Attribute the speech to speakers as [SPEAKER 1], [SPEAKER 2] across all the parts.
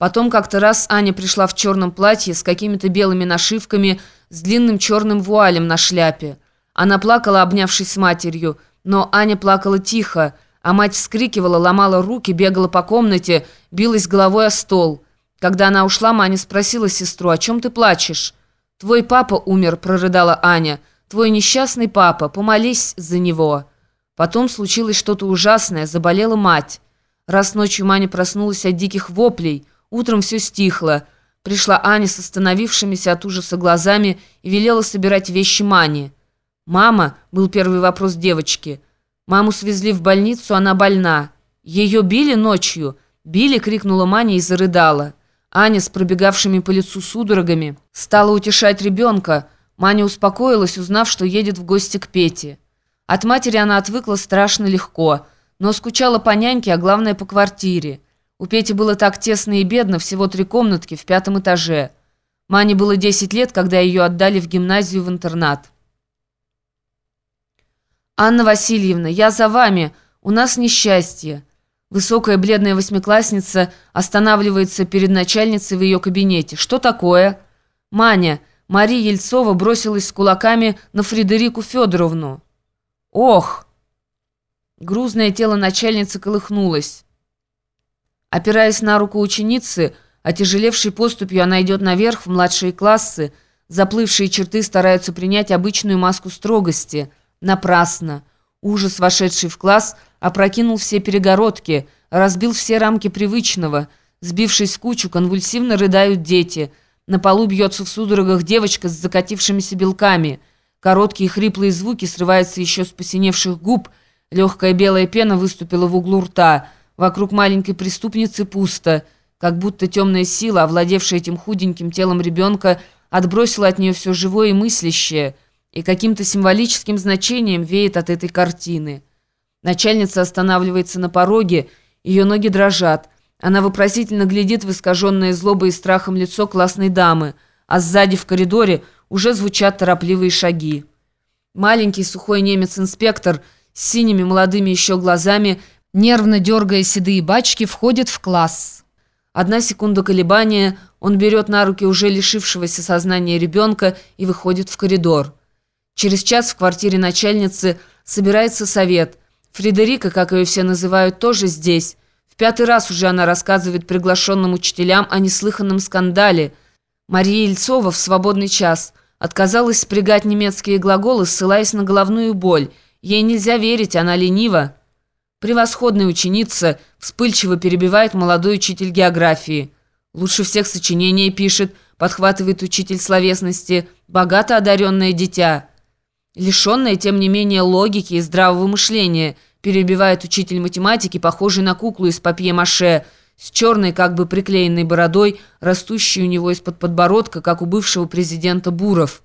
[SPEAKER 1] Потом как-то раз Аня пришла в черном платье с какими-то белыми нашивками, с длинным черным вуалем на шляпе. Она плакала, обнявшись с матерью, но Аня плакала тихо, а мать вскрикивала, ломала руки, бегала по комнате, билась головой о стол. Когда она ушла, Маня спросила сестру, «О чем ты плачешь?» «Твой папа умер», — прорыдала Аня. «Твой несчастный папа, помолись за него». Потом случилось что-то ужасное, заболела мать. Раз ночью Маня проснулась от диких воплей — Утром все стихло. Пришла Аня с остановившимися от ужаса глазами и велела собирать вещи Мани. «Мама?» – был первый вопрос девочки. «Маму свезли в больницу, она больна. Ее били ночью?» «Били!» – крикнула Маня и зарыдала. Аня с пробегавшими по лицу судорогами стала утешать ребенка. Маня успокоилась, узнав, что едет в гости к Пете. От матери она отвыкла страшно легко, но скучала по няньке, а главное по квартире. У Пети было так тесно и бедно, всего три комнатки в пятом этаже. Мане было 10 лет, когда ее отдали в гимназию в интернат. «Анна Васильевна, я за вами. У нас несчастье». Высокая бледная восьмиклассница останавливается перед начальницей в ее кабинете. «Что такое?» «Маня, Мария Ельцова бросилась с кулаками на Фредерику Федоровну». «Ох!» Грузное тело начальницы колыхнулось. Опираясь на руку ученицы, отяжелевшей поступью она идет наверх в младшие классы, заплывшие черты стараются принять обычную маску строгости. Напрасно. Ужас, вошедший в класс, опрокинул все перегородки, разбил все рамки привычного. Сбившись в кучу, конвульсивно рыдают дети. На полу бьется в судорогах девочка с закатившимися белками. Короткие хриплые звуки срываются еще с посиневших губ. Легкая белая пена выступила в углу рта – Вокруг маленькой преступницы пусто, как будто темная сила, овладевшая этим худеньким телом ребенка, отбросила от нее все живое и мыслящее, и каким-то символическим значением веет от этой картины. Начальница останавливается на пороге, ее ноги дрожат. Она вопросительно глядит в искаженное злобой и страхом лицо классной дамы, а сзади в коридоре уже звучат торопливые шаги. Маленький сухой немец-инспектор с синими молодыми еще глазами нервно дергая седые бачки, входит в класс. Одна секунда колебания, он берет на руки уже лишившегося сознания ребенка и выходит в коридор. Через час в квартире начальницы собирается совет. Фредерика, как ее все называют, тоже здесь. В пятый раз уже она рассказывает приглашенным учителям о неслыханном скандале. Мария Ельцова в свободный час отказалась спрягать немецкие глаголы, ссылаясь на головную боль. Ей нельзя верить, она ленива. Превосходная ученица вспыльчиво перебивает молодой учитель географии. Лучше всех сочинения пишет, подхватывает учитель словесности, богато одаренное дитя. Лишенное, тем не менее, логики и здравого мышления, перебивает учитель математики, похожий на куклу из папье-маше, с черной, как бы приклеенной бородой, растущей у него из-под подбородка, как у бывшего президента Буров.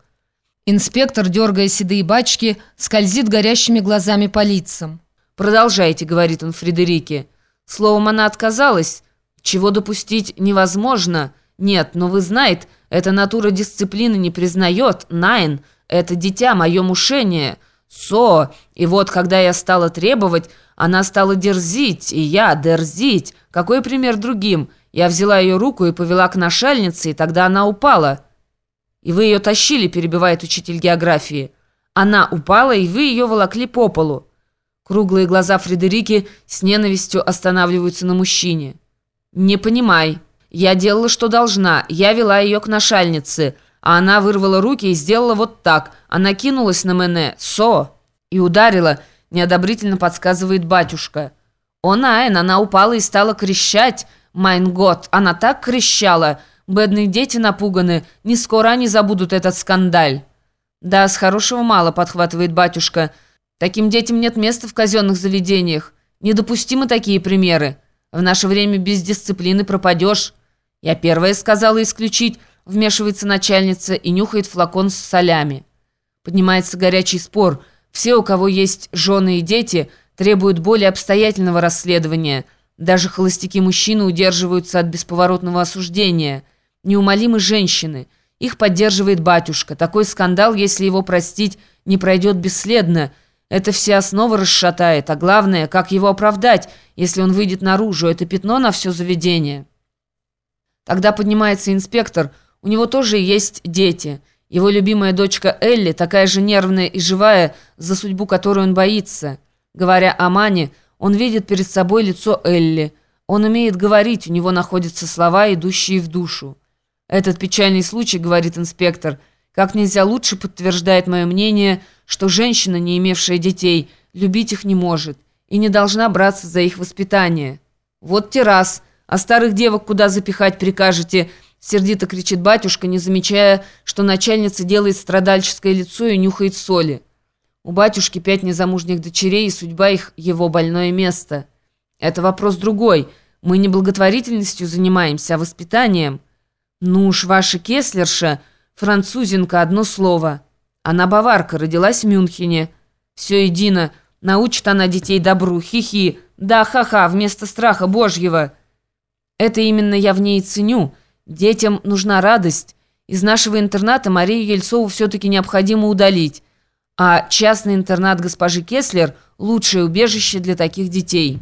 [SPEAKER 1] Инспектор, дергая седые бачки, скользит горящими глазами по лицам. «Продолжайте», — говорит он Фредерике. Словом, она отказалась. Чего допустить невозможно. Нет, но вы знаете, эта натура дисциплины не признает. Найн, это дитя, мое мушение. Со, и вот когда я стала требовать, она стала дерзить, и я дерзить. Какой пример другим? Я взяла ее руку и повела к нашальнице, и тогда она упала. И вы ее тащили, перебивает учитель географии. Она упала, и вы ее волокли по полу. Круглые глаза Фредерики с ненавистью останавливаются на мужчине. «Не понимай. Я делала, что должна. Я вела ее к нашальнице. А она вырвала руки и сделала вот так. Она кинулась на мене. So!» И ударила, неодобрительно подсказывает батюшка. «О, nein, она упала и стала крещать. Mein Gott, она так крещала. Бедные дети напуганы. Не скоро они забудут этот скандаль». «Да-с, хорошего мало», — подхватывает батюшка, — Таким детям нет места в казенных заведениях. Недопустимы такие примеры. В наше время без дисциплины пропадешь. Я первая сказала исключить, вмешивается начальница и нюхает флакон с солями. Поднимается горячий спор. Все, у кого есть жены и дети, требуют более обстоятельного расследования. Даже холостяки-мужчины удерживаются от бесповоротного осуждения. Неумолимы женщины. Их поддерживает батюшка. Такой скандал, если его простить, не пройдет бесследно – это все основы расшатает, а главное, как его оправдать, если он выйдет наружу, это пятно на все заведение». Тогда поднимается инспектор, у него тоже есть дети. Его любимая дочка Элли, такая же нервная и живая, за судьбу которой он боится. Говоря о Мане, он видит перед собой лицо Элли. Он умеет говорить, у него находятся слова, идущие в душу. Этот печальный случай, говорит инспектор, как нельзя лучше подтверждает мое мнение, что женщина, не имевшая детей, любить их не может и не должна браться за их воспитание. Вот террас, а старых девок куда запихать прикажете – Сердито кричит батюшка, не замечая, что начальница делает страдальческое лицо и нюхает соли. У батюшки пять незамужних дочерей, и судьба их – его больное место. Это вопрос другой. Мы не благотворительностью занимаемся, а воспитанием. Ну уж ваша кеслерша, французинка, одно слово. Она баварка, родилась в Мюнхене. Все едино, научит она детей добру, хихи. Да, ха-ха, вместо страха божьего. Это именно я в ней ценю – Детям нужна радость. Из нашего интерната Марию Ельцову все-таки необходимо удалить. А частный интернат госпожи Кеслер – лучшее убежище для таких детей».